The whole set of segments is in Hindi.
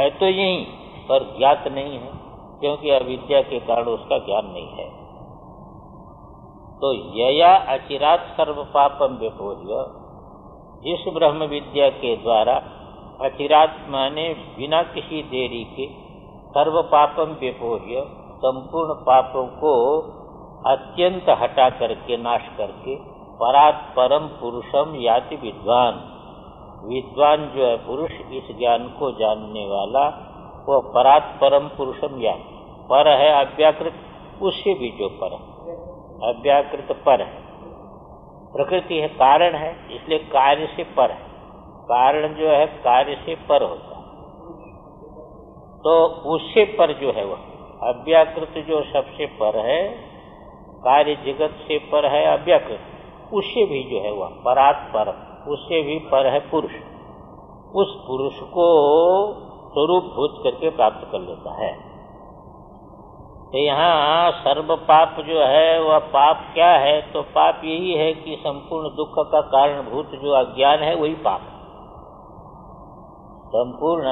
है तो यही पर ज्ञात नहीं है, क्योंकि अविद्या के कारण उसका ज्ञान नहीं है। तो यया अचिरात सर्व पापम व्यपोर्य जिस ब्रह्म विद्या के द्वारा अचिरात माने बिना किसी देरी के सर्व पापम व्यपोर्य संपूर्ण पापों को अत्यंत हटा करके, नाश करके, परात परम पुरुषम याति विद्वान। विद्वान जो है पुरुष, इस ज्ञान को जानने वाला, वो परात परम पुरुषम याति पर है अव्याकृत उससे भी जो पर है। अव्याकृत पर है। प्रकृति है, कारण है, इसलिए कार्य से पर है। कारण जो है, कार्य से पर होता है। तो उससे पर जो है वह, अव्याकृत जो सबसे पर है, कार्य जगत से पर है, अव्याकृत। उससे भी जो है वह, परात पर उससे भी पर है पुरुष। उस पुरुष को स्वरूप भूत करके प्राप्त कर लेता है। तो यहाँ सर्व पाप जो है, वह पाप क्या है? तो पाप यही है कि संपूर्ण दुख का कारणभूत जो अज्ञान है, वही पाप संपूर्ण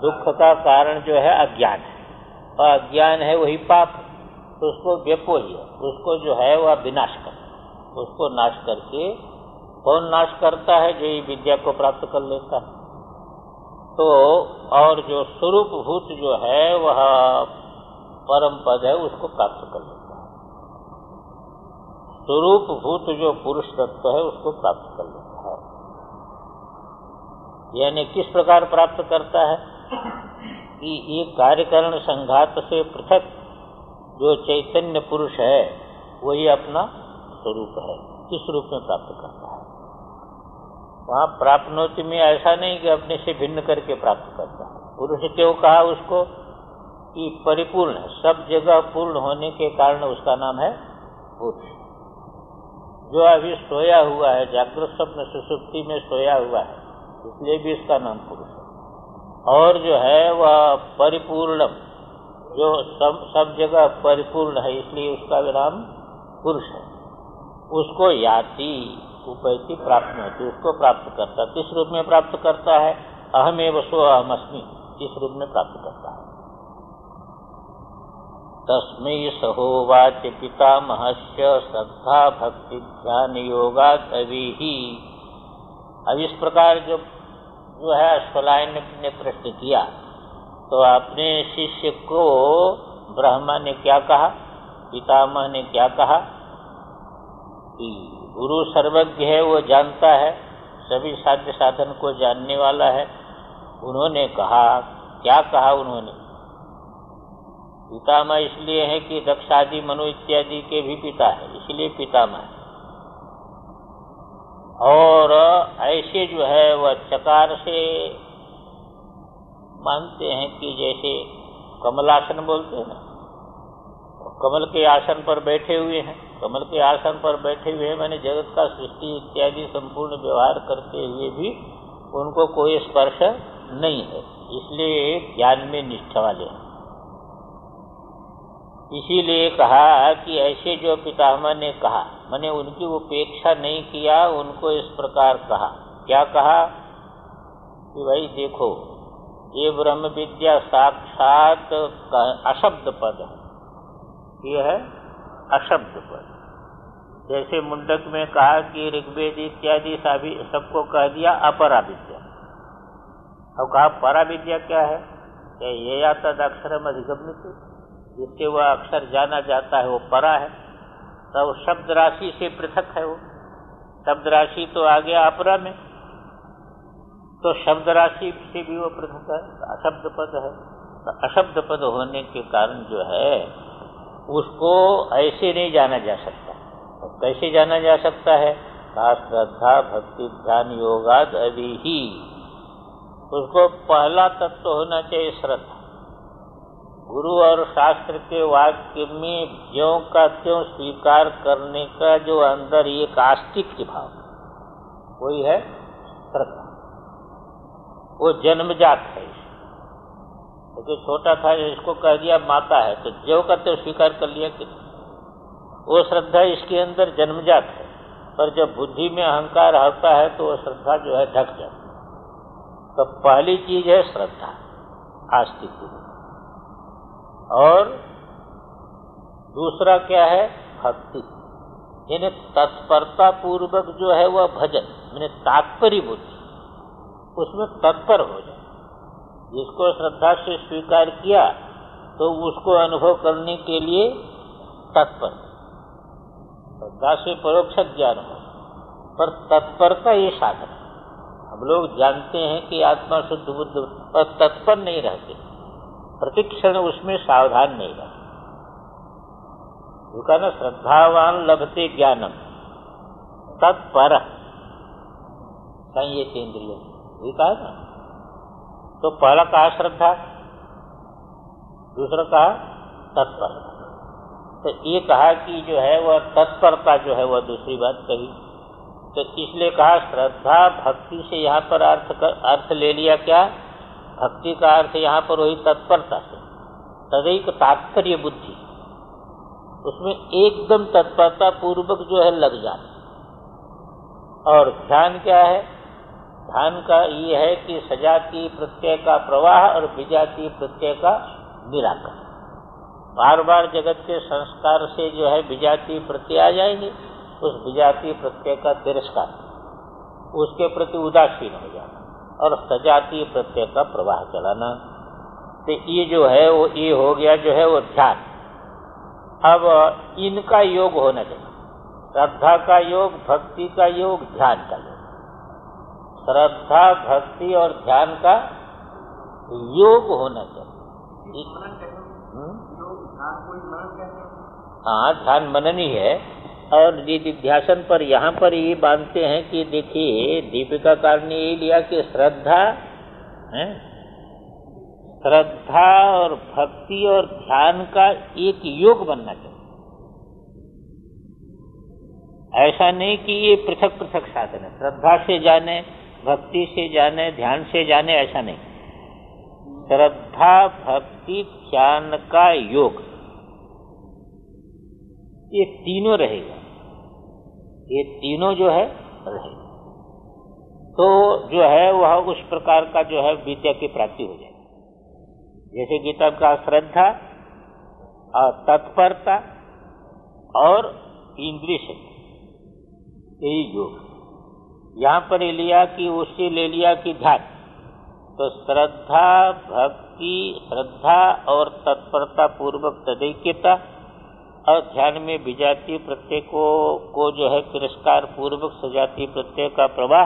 दुख का कारण जो है, अज्ञान है। और अज्ञान है, वही पाप तो उसको व्यपोह्य उसको जो है, वह विनाश कर, उसको नाश करके कौन नाश करता है जो ये विद्या को प्राप्त कर लेता है? तो और जो स्वरूप भूत जो है, वह परम पद है, उसको प्राप्त कर लेता है। स्वरूप भूत जो पुरुष तत्व है, उसको प्राप्त कर लेता है। यानी किस प्रकार प्राप्त करता है? कि ये कार्यकरण संघात से पृथक जो चैतन्य पुरुष है, वही अपना स्वरूप है, किस रूप में प्राप्त करता है? वहाँ प्राप्त में ऐसा नहीं कि अपने से भिन्न करके प्राप्त करता पुरुष क्यों कहा उसको? कि परिपूर्ण सब जगह पूर्ण होने के कारण उसका नाम है पुरुष जो अभी सोया हुआ है, जागृत स्वप्न सुसुप्ति में सोया हुआ है, इसलिए भी इसका नाम पुरुष है। और जो है, वह परिपूर्ण, जो सब सब जगह परिपूर्ण है, इसलिए उसका भी नाम पुरुष है। उसको याति। उपैति प्राप्त होती, उसको प्राप्त करता किस रूप में प्राप्त करता है? अहमेव सो अहमअस्मी इस रूप में प्राप्त करता है? तस्मै सहोवाच पितामहस्य श्रद्धा भक्ति ध्यान योगा कवि। ही अब इस प्रकार जो जो है अश्वलायन ने प्रश्न किया तो अपने शिष्य को ब्रह्मा ने क्या कहा? पितामह ने क्या कहा? कि गुरु सर्वज्ञ है, वो जानता है, सभी साध्य साधन को जानने वाला है। उन्होंने कहा, क्या कहा उन्होंने? पितामह इसलिए है कि दक्षादि मनु इत्यादि के भी पिता है, इसलिए पितामह और ऐसे जो है, वह चकार से मानते हैं कि जैसे कमलासन बोलते हैं ना कमल के आसन पर बैठे हुए हैं। कमल के आसन पर बैठे हुए हैं। मैंने जगत का सृष्टि इत्यादि संपूर्ण व्यवहार करते हुए भी उनको कोई स्पर्श नहीं है। इसलिए ज्ञान में निष्ठा वाले हैं। इसीलिए कहा कि ऐसे जो पितामह ने कहा, मैंने उनकी उपेक्षा नहीं किया, उनको इस प्रकार कहा। क्या कहा? कि भाई देखो, ये ब्रह्म विद्या साक्षात अशब्द पद है। ये है अशब्द पद। जैसे मुंडक में कहा कि ऋग्वेद इत्यादि सभी सबको कह दिया अपरा विद्या और कहा परा विद्या क्या है? क्या ये या तद अक्षरम अधिगम्य जिससे वह अक्षर जाना जाता है वो परा है। तो शब्द राशि से पृथक है वो। शब्द राशि तो आ गया अपरा में। तो शब्द राशि से भी वो पृथक है। अशब्द पद है। तो अशब्द पद होने के कारण जो है उसको ऐसे नहीं जाना जा सकता। तो कैसे जाना जा सकता है? श्रद्धा भक्ति ध्यान योगाद, अभी ही। उसको पहला तत्व तो होना चाहिए श्रद्धा। गुरु और शास्त्र के वाक्य में ज्यो का त्यों स्वीकार करने का जो अंदर एक आस्तिक भाव वही है श्रद्धा। वो जन्मजात है। क्योंकि छोटा था, इसको कह दिया माता है। तो जो का त्यों स्वीकार कर लिया कि वो श्रद्धा इसके अंदर जन्मजात है। पर जब बुद्धि में अहंकार होता है तो वो श्रद्धा जो है ढक जाती है। तो पहली चीज़ है श्रद्धा, आस्तिक और दूसरा क्या है? भक्ति। यानी तत्परता पूर्वक जो है, वह भजन मैंने तात्पर्य बुद्धि उसमें तत्पर हो जाए। जिसको श्रद्धा से स्वीकार किया तो उसको अनुभव करने के लिए तत्पर। श्रद्धा से परोक्ष ज्ञान हो। पर तत्परता ये साधन हम लोग जानते हैं कि आत्मा शुद्ध बुद्ध और तत्पर नहीं रहते। प्रतिक्षण उसमें सावधान नहीं रहते। कहा ना श्रद्धावान लभते ज्ञानम। तत्पर ये कहा ना। तो पहला कहा श्रद्धा दूसरा कहा तत्परता तो ये कहा कि जो है वह तत्परता जो है वह दूसरी बात कही। तो इसलिए कहा श्रद्धा भक्ति से यहाँ पर अर्थ कर, अर्थ ले लिया क्या? भक्ति का अर्थ यहाँ पर वही तत्परता से। तदैक तात्पर्य बुद्धि। उसमें एकदम तत्परता पूर्वक जो है लग जाना और ध्यान क्या है? ध्यान का ये है कि सजाती प्रत्यय का प्रवाह और विजाती प्रत्यय का निराकरण। बार बार जगत के संस्कार से जो है विजातीय प्रत्यय आ जाएँगे, उस विजाती प्रत्यय का तिरस्कार, उसके प्रति उदासीन हो जाना और सजातीय प्रत्यय का प्रवाह चलाना। तो ये जो है वो, ये हो गया जो है वो ध्यान। अब इनका योग होना चाहिए श्रद्धा का योग, भक्ति का योग, ध्यान का योग। श्रद्धा भक्ति और ध्यान का योग होना चाहिए। हम्म? हाँ? ध्यान मनन ही। है और ध्यान पर यहाँ पर ये बांधते हैं कि देखिए दीपिका कार ने ये लिया कि श्रद्धा है? श्रद्धा और भक्ति और ध्यान का एक योग बनना चाहिए। ऐसा नहीं कि ये पृथक पृथक साधन है। श्रद्धा से जाने भक्ति से जाने, ध्यान से जाने, ऐसा नहीं। श्रद्धा भक्ति ध्यान का योग। ये तीनों रहेगा। ये तीनों जो है, रहेगा। तो जो है, वह उस प्रकार का जो है, विद्या की प्राप्ति हो जाएगी। जैसे गीता का श्रद्धा और तत्परता और इंद्रिय शक्ति, यही योग। यहाँ पर लिया कि उससे ले लिया कि ध्यान। तो श्रद्धा भक्ति श्रद्धा और तत्परता पूर्वक तदैक्यता और ध्यान में विजातीय प्रत्यय को, को जो है तिरस्कार पूर्वक सजातीय प्रत्यय का प्रवाह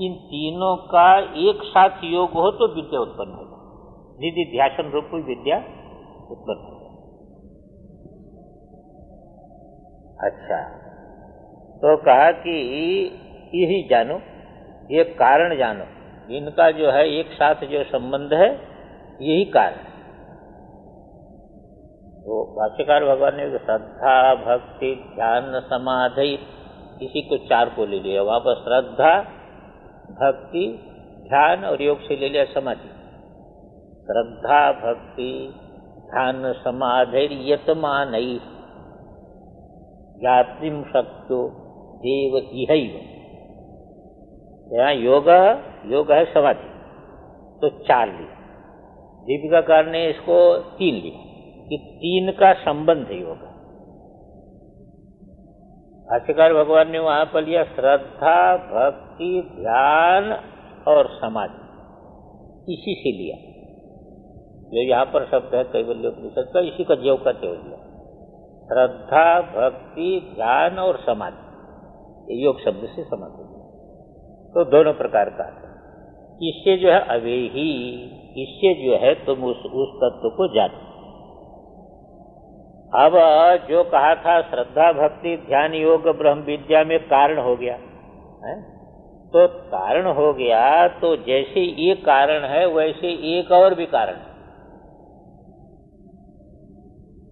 इन तीनों का एक साथ योग हो तो विद्या उत्पन्न हो निधि ध्यान रूप विद्या उत्पन्न हो। अच्छा। तो कहा कि यही जानो ये कारण जानो। इनका जो है, एक साथ जो संबंध है, यही कारण। वो भाष्यकार भगवान ने श्रद्धा, भक्ति, ध्यान, समाधि, इसी को चार को ले लिया। वहाँ पर श्रद्धा, भक्ति, ध्यान और योग से ले लिया समाधि। श्रद्धा, भक्ति, ध्यान समाधैर्यतमान ज्ञातिम शक्तो देव इह यहाँ योग योग है समाधि। तो चार लिया दीपिकाकार ने इसको तीन लिया कि तीन का संबंध है योग। भाष्यकार भगवान ने वहाँ पर लिया श्रद्धा, भक्ति, ध्यान और समाधि। इसी से लिया। जो यहाँ पर शब्द है कैवल्योपनिषद का, इसी का जीव करते हो दिया श्रद्धा, भक्ति, ध्यान और समाधि। योग शब्द से समाधि तो दोनों प्रकार का इससे जो है अवे ही इससे जो है तुम उस उस तत्व को जानो। अब जो कहा था, श्रद्धा भक्ति, ध्यान योग, ब्रह्म विद्या में कारण हो गया, है? तो कारण हो गया तो जैसे ये कारण है, वैसे एक और भी कारण है।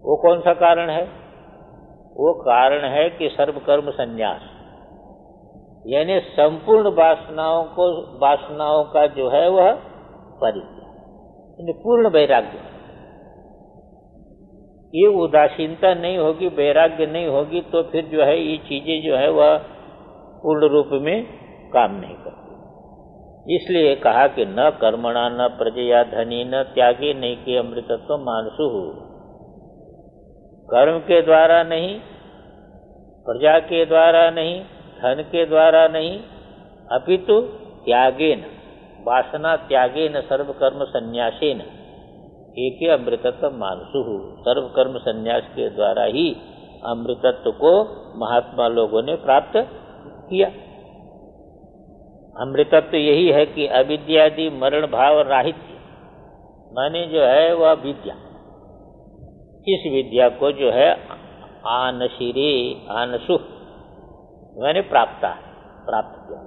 वो कौन सा कारण है? वो कारण है कि सर्वकर्म संन्यास। यानी संपूर्ण वासनाओं को, वासनाओं का जो है वह परित्याग। पूर्ण वैराग्य। ये उदासीनता नहीं होगी, वैराग्य नहीं होगी तो फिर जो है ये चीज़ें जो है वह पूर्ण रूप में काम नहीं करती। इसलिए कहा कि न कर्मणा, न प्रजया, धनी, न त्यागे, नहीं के अमृतत्व मानसु हो। कर्म के द्वारा नहीं, प्रजा के द्वारा नहीं धन के द्वारा नहीं, अपितु त्यागेन, वासना त्यागेन, सर्वकर्म संन्यासेन। एक अमृतत्व मानसु। सर्वकर्म संन्यास के द्वारा ही अमृतत्व को महात्मा लोगों ने प्राप्त किया। अमृतत्व यही है कि अविद्यादि मरण भाव राहित्य माने जो है वह विद्या इस विद्या को जो है आनशिरे, आनसु। मैंने प्राप्त प्राप्त किया।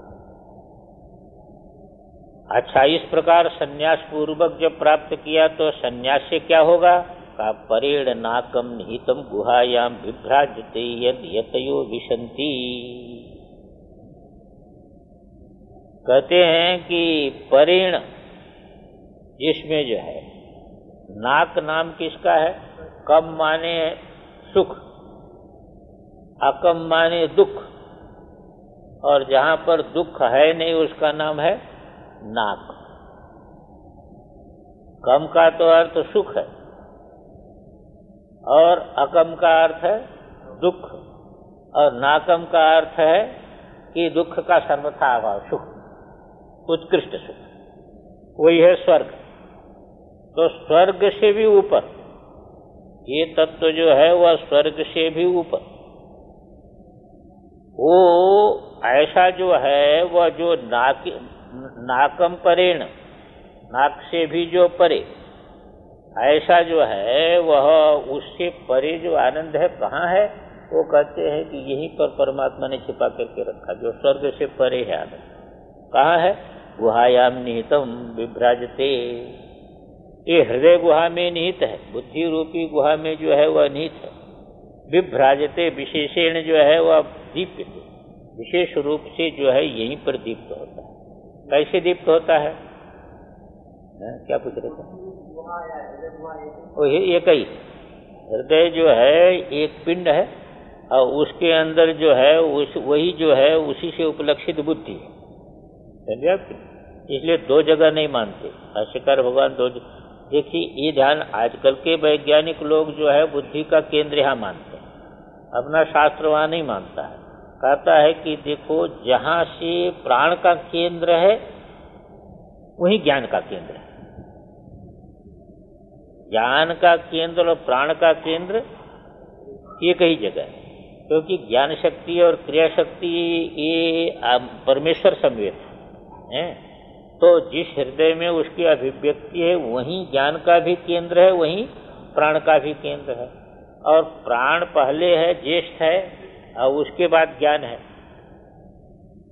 अच्छा इस प्रकार संन्यास पूर्वक जब प्राप्त किया तो संन्यास से क्या होगा? का परेण नाकम निहितम गुहायाम विभ्राजते यद यतयो विशंति कहते हैं कि परेण जिसमें जो है, नाक नाम किसका है? कम माने सुख, अकम माने दुख। और जहाँ पर दुख है नहीं उसका नाम है नाक। कम का तो अर्थ सुख है और अकम का अर्थ है दुख, और नाकम का अर्थ है कि दुख का सर्वथा अभाव, सुख, उत्कृष्ट सुख। वही है स्वर्ग। तो स्वर्ग से भी ऊपर, ये तत्व जो है वह स्वर्ग से भी ऊपर। वो ऐसा जो है, वह जो नाक, नाकम परेण, नाक से भी जो परे, ऐसा जो है, वह उससे परे जो आनंद है, कहाँ है? वो कहते हैं कि यहीं पर परमात्मा ने छिपा करके रखा, जो स्वर्ग से परे है आनंद। कहाँ है? गुहायाम निहितम विभ्राजते ये हृदय गुहा में निहित है, बुद्धि रूपी गुहा में जो है, वह निहित है। विभ्राजते, विशेषण जो है वह दीप्य विशेष रूप से जो है यहीं पर दीप्त होता है। कैसे दीप्त होता है? है? क्या पूछ रहे थे? एक ही हृदय जो है, एक पिंड है, और उसके अंदर जो है, उस, वही जो है, उसी से उपलक्षित बुद्धि है। समझे इसलिए दो जगह नहीं मानते। भाष्यकार भगवान दो देखिए, ये ध्यान आजकल के वैज्ञानिक लोग जो है, बुद्धि का केंद्र यहाँ मानते अपना शास्त्र वहाँ नहीं मानता है। कहता है कि देखो, जहाँ से प्राण का केंद्र है, वही ज्ञान का केंद्र है। ज्ञान का केंद्र और प्राण का केंद्र एक ही जगह है, क्योंकि ज्ञान शक्ति और क्रिया शक्ति ये परमेश्वर संवेद है? तो जिस हृदय में उसकी अभिव्यक्ति है, वहीं ज्ञान का भी केंद्र है, वहीं प्राण का भी केंद्र है। और प्राण पहले है ज्येष्ठ है और उसके बाद ज्ञान है।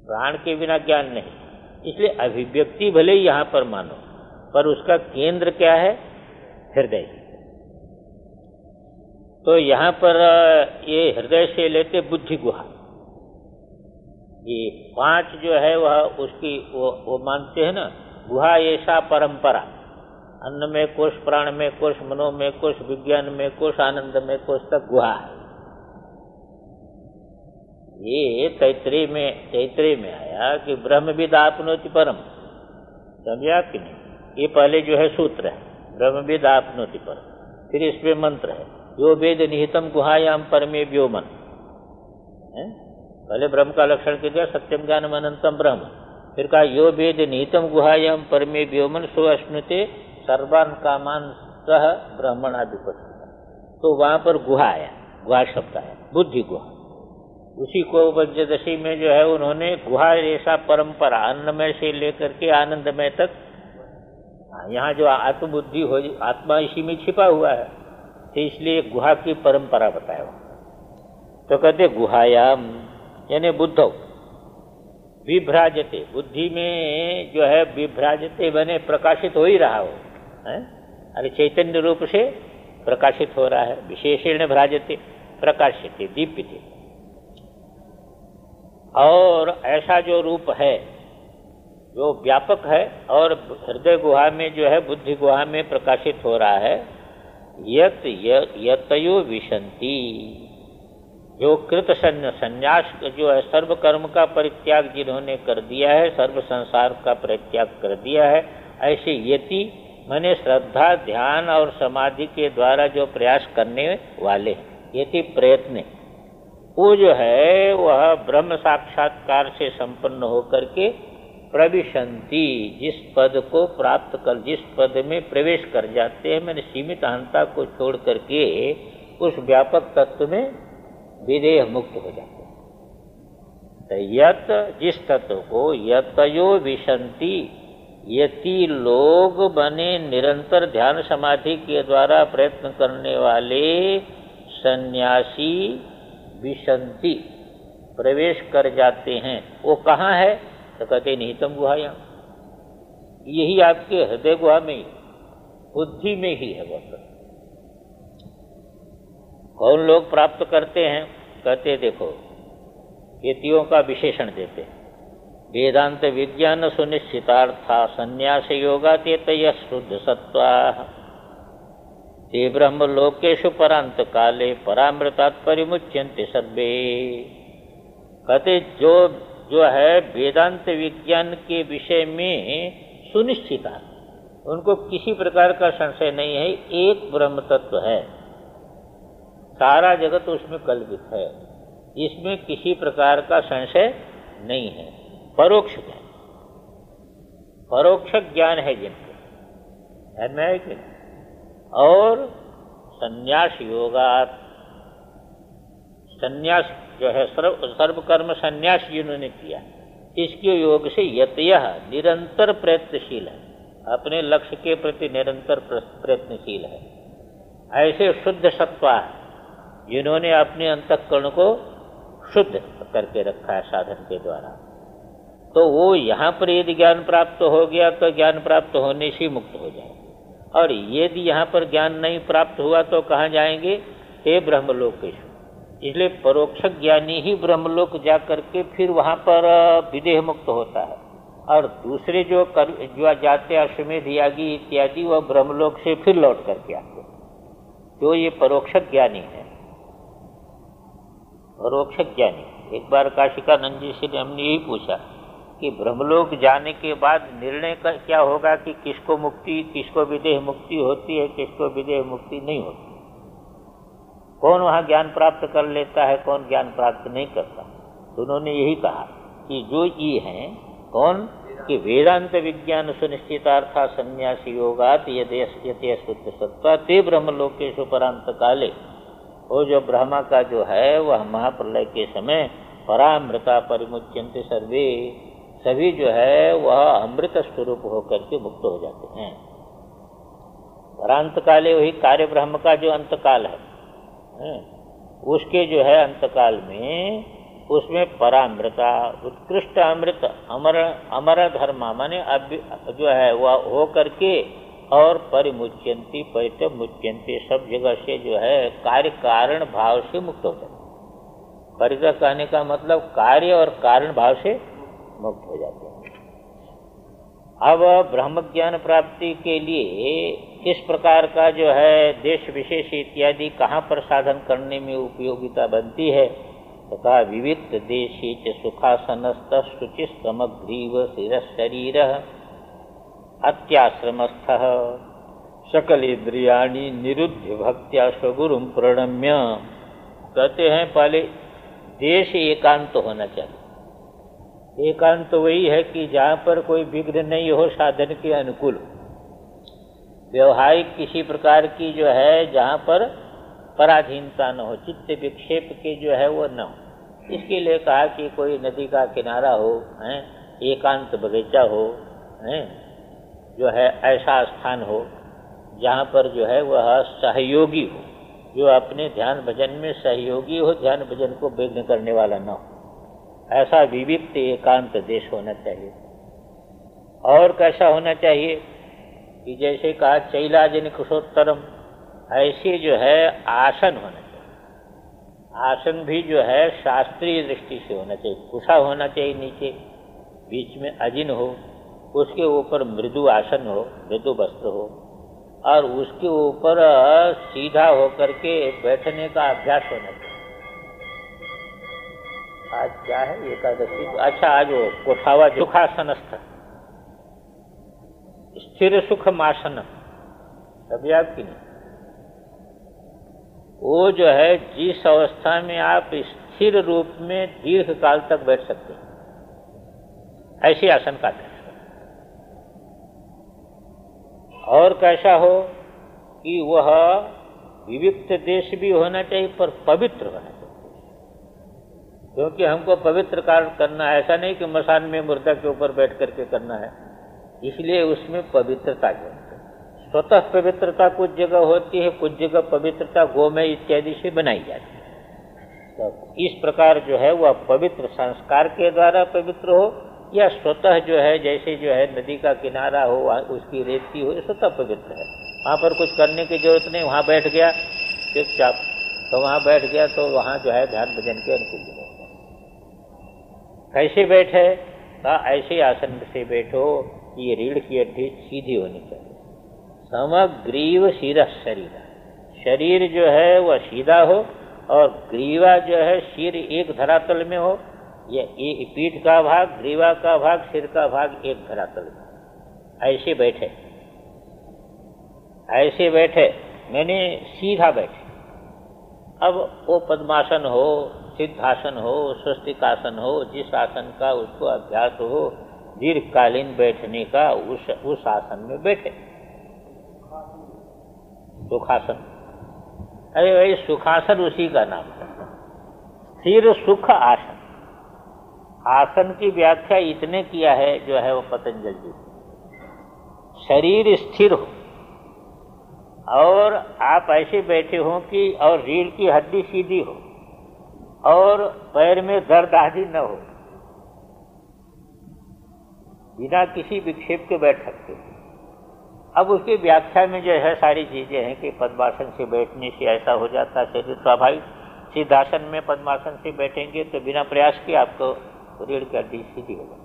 प्राण के बिना ज्ञान नहीं। इसलिए अभिव्यक्ति भले ही यहाँ पर मानो पर उसका केंद्र क्या है? हृदय। तो यहाँ पर ये हृदय से लेते बुद्धि गुहा। ये पाँच जो है वह उसकी वो, वो मानते हैं ना गुहा ऐसा परंपरा। अन्न में कोष प्राण में कोष मनो में कोष विज्ञान में कोष आनंद में कोष तक गुहा है। ये तैतरे में तैतरे में आया कि ब्रह्म विद आपनोति परम। समझे कि नहीं? ये पहले जो है सूत्र है ब्रह्म विद आपनोति परम। फिर इसमें मंत्र है जो वेद निहितम गुहायाम परमे व्योमन। पहले ब्रह्म का लक्षण के दिया सत्यम ज्ञान अनंतम ब्रह्म। फिर कहा, यो वेद निहितम गुहायाम परमे व्योमन, सो अश्नुते सर्वान कामान सह ब्राह्मण आदिपति तो वहाँ पर गुहा आया, गुहा शब्द आया, बुद्धि गुहा। उसी को पंचदशी में जो है उन्होंने गुहा रेशा परंपरा अन्नमय से लेकर के आनंदमय तक यहाँ जो आत्मबुद्धि हो, आत्मा इसी में छिपा हुआ है तो इसलिए गुहा की परंपरा बताया। तो कहते, गुहायाम, यानी बुद्धौ, विभ्राजते, बुद्धि में जो है विभ्राजते बने, प्रकाशित हो ही रहा हो। अरे चैतन्य रूप से प्रकाशित हो रहा है। विशेषण भ्राजते, प्रकाशित, दीप्यते। और ऐसा जो रूप है, जो व्यापक है और हृदय गुहा में जो है, बुद्धि गुहा में प्रकाशित हो रहा है, यत यतयो विशंति। जो कृत संन्यास जो है सर्व कर्म का परित्याग जिन्होंने कर दिया है, सर्व संसार का परित्याग कर दिया है, ऐसे यति मैंने श्रद्धा, ध्यान और समाधि के द्वारा जो प्रयास करने वाले यति प्रयत्न। वो जो है, वह ब्रह्म साक्षात्कार से संपन्न होकर के प्रविशंति, जिस पद को प्राप्त कर, जिस पद में प्रवेश कर जाते हैं, मैंने सीमित अहंता को छोड़ करके उस व्यापक तत्व में विदेह मुक्त हो जाते हैं। तो यत जिस तत्व को यतयो विशंति। यति लोग बने निरंतर ध्यान समाधि के द्वारा प्रयत्न करने वाले सन्यासी विशंति, प्रवेश कर जाते हैं। वो कहाँ है? तो कहते निहितम गुहाया यही आपके हृदय गुहा में ही, बुद्धि में ही है वह कौन लोग प्राप्त करते हैं? कहते देखो यतियों का विशेषण देते हैं। वेदांत विज्ञान सुनिश्चितार्था संन्यास योगा तेत शुद्ध सत्वा ते ब्रह्म लोकेशु परांत काले परामृतात परिमुच्यंते सद्वे कहते जो जो है वेदांत विज्ञान के विषय में सुनिश्चित उनको किसी प्रकार का संशय नहीं है, एक ब्रह्म तत्व है। सारा जगत उसमें कल्पित है। इसमें किसी प्रकार का संशय नहीं है। परोक्ष ज्ञान। परोक्ष ज्ञान है जिनको। है में कि और संन्यास योगा संन्यास जो है, सर्व, सर्वकर्म संन्यास जिन्होंने किया, इसके योग से यतय निरंतर प्रयत्नशील है। अपने लक्ष्य के प्रति निरंतर प्रयत्नशील है। ऐसे शुद्ध सत्वा जिन्होंने अपने अंतकरण को शुद्ध करके रखा है साधन के द्वारा। तो वो यहाँ पर यदि ज्ञान प्राप्त हो गया तो ज्ञान प्राप्त होने से मुक्त हो जाए और यदि यहाँ पर ज्ञान नहीं प्राप्त हुआ तो कहाँ जाएँगे? हे ब्रह्मलोकेश। इसलिए परोक्ष ज्ञानी ही ब्रह्मलोक जा करके फिर वहाँ पर विदेह मुक्त होता है। और दूसरे जो कर, जो जाते अश्वमेध, यागी इत्यादि वह ब्रह्मलोक से फिर लौट करके आते तो ये परोक्ष ज्ञानी है। परोक्ष ज्ञानी। एक बार काशिका नंदी से हमने यही पूछा। कि ब्रह्मलोक जाने के बाद निर्णय का क्या होगा कि किसको मुक्ति, किसको विदेह मुक्ति होती है, किसको विदेह मुक्ति नहीं होती कौन वहाँ ज्ञान प्राप्त कर लेता है, कौन ज्ञान प्राप्त नहीं करता? तो उन्होंने यही कहा कि जो ये हैं, कौन? कि वेदांत विज्ञान सुनिश्चितार्था संन्यासी योगात यदि सत्ता ते ब्रह्म लोकेश उपरांत काले वो जो ब्रह्मा का जो है, वह महाप्रलय के समय परामृता परिमुच्यंत सर्वे। सभी जो है वह अमृत स्वरूप होकर के मुक्त हो जाते हैं। परांत काले वही कार्य ब्रह्म का जो अंतकाल है उसके जो है अंतकाल में उसमें परामृता, उत्कृष्ट अमृत, अमर अमर धर्मा, माने अब जो है वह हो करके और परिमुच्यंती परित मुच्यंती सब जगह से जो है कार्य कारण भाव से मुक्त हो जाते परित कहने का मतलब कार्य और कारण भाव से मुक्त हो जाते हैं। अब ब्रह्म ज्ञान प्राप्ति के लिए किस प्रकार का जो है देश विशेष इत्यादि कहाँ पर साधन करने में उपयोगिता बनती है तथा विविध देशी च समग्रीव शिर शरीर अत्याश्रमस्थ। सकल इंद्रियाणी निरुद्ध भक्त्या स्वगुरु प्रणम्य। कहते हैं, पहले देश एकांत होना चाहिए। एकांत तो वही है कि जहाँ पर कोई विघ्न नहीं हो, साधन के अनुकूल व्यवहारिक किसी प्रकार की जो है, जहाँ पर पराधीनता न हो, चित्त विक्षेप के जो है वो न हो। इसके लिए कहा कि कोई नदी का किनारा हो, हैं, एकांत बगीचा हो, हैं, जो है ऐसा स्थान हो, जहाँ पर जो है वह सहयोगी हो, जो अपने ध्यान भजन में सहयोगी हो, ध्यान भजन को विघ्न करने वाला न हो। ऐसा विविक्त एकांत देश होना चाहिए। और कैसा होना चाहिए कि जैसे कहा, चैलाजन कुशोत्तरम, ऐसे जो है आसन होना चाहिए। आसन भी जो है शास्त्रीय दृष्टि से होना चाहिए। कुशा होना चाहिए नीचे, बीच में अजिन हो, उसके ऊपर मृदु आसन हो, मृदु वस्त्र हो, और उसके ऊपर सीधा होकर के बैठने का अभ्यास होना चाहिए। आज क्या है? एकादशी। अच्छा आज वो कोठावा सुखासनस्थ। स्थिर सुख मासन अभी आपकी नहीं। वो जो है, जिस अवस्था में आप स्थिर रूप में दीर्घ काल तक बैठ सकते हैं, ऐसी आसन का और कैसा हो कि वह विविक्त देश भी होना चाहिए, पर पवित्र होना क्योंकि हमको पवित्र कार्य करना है। ऐसा नहीं कि मसान में मुर्दा के ऊपर बैठ करके करना है। इसलिए उसमें पवित्रता जो स्वतः पवित्रता कुछ जगह होती है, कुछ जगह पवित्रता गोमय इत्यादि से बनाई जाती है। तो इस प्रकार जो है वह पवित्र संस्कार के द्वारा पवित्र हो या स्वतः जो है, जैसे जो है नदी का किनारा हो उसकी रेती हो स्वतः पवित्र है। वहाँ पर कुछ करने की ज़रूरत नहीं, वहाँ बैठ गया चुपचाप तो वहाँ बैठ गया तो वहाँ जो है ध्यान भजन के अनुकूल कैसे बैठे कहा ऐसे आसन से बैठो कि ये रीढ़ की हड्डी सीधी होनी चाहिए। समग्रीव सीधा शरीर। शरीर जो है वह सीधा हो और ग्रीवा जो है सिर एक धरातल में हो। या पीठ का भाग, ग्रीवा का भाग, सिर का भाग एक धरातल में। ऐसे बैठे। ऐसे बैठे। मैंने सीधा बैठे। अब वो पद्मासन हो सिद्धासन हो स्वस्तिकासन हो, जिस आसन का उसको अभ्यास हो, दीर्घकालीन बैठने का उस उस आसन में बैठे। सुखासन। अरे भाई, सुखासन उसी का नाम है। स्थिर सुख आसन। आसन की व्याख्या इतने किया है, जो है वो पतंजल जी। शरीर स्थिर हो। और आप ऐसे बैठे हो कि, और रीढ़ की हड्डी सीधी हो। और पैर में दर्द आदि न हो। बिना किसी विक्षेप के बैठ सकते। अब उसकी व्याख्या में जो है, सारी चीज़ें हैं कि पद्मासन से बैठने से ऐसा हो जाता है। शरीर स्वाभाविक, सिद्धासन में पद्मासन से बैठेंगे तो बिना प्रयास के आपको रीढ़ की हड्डी सीधी होगा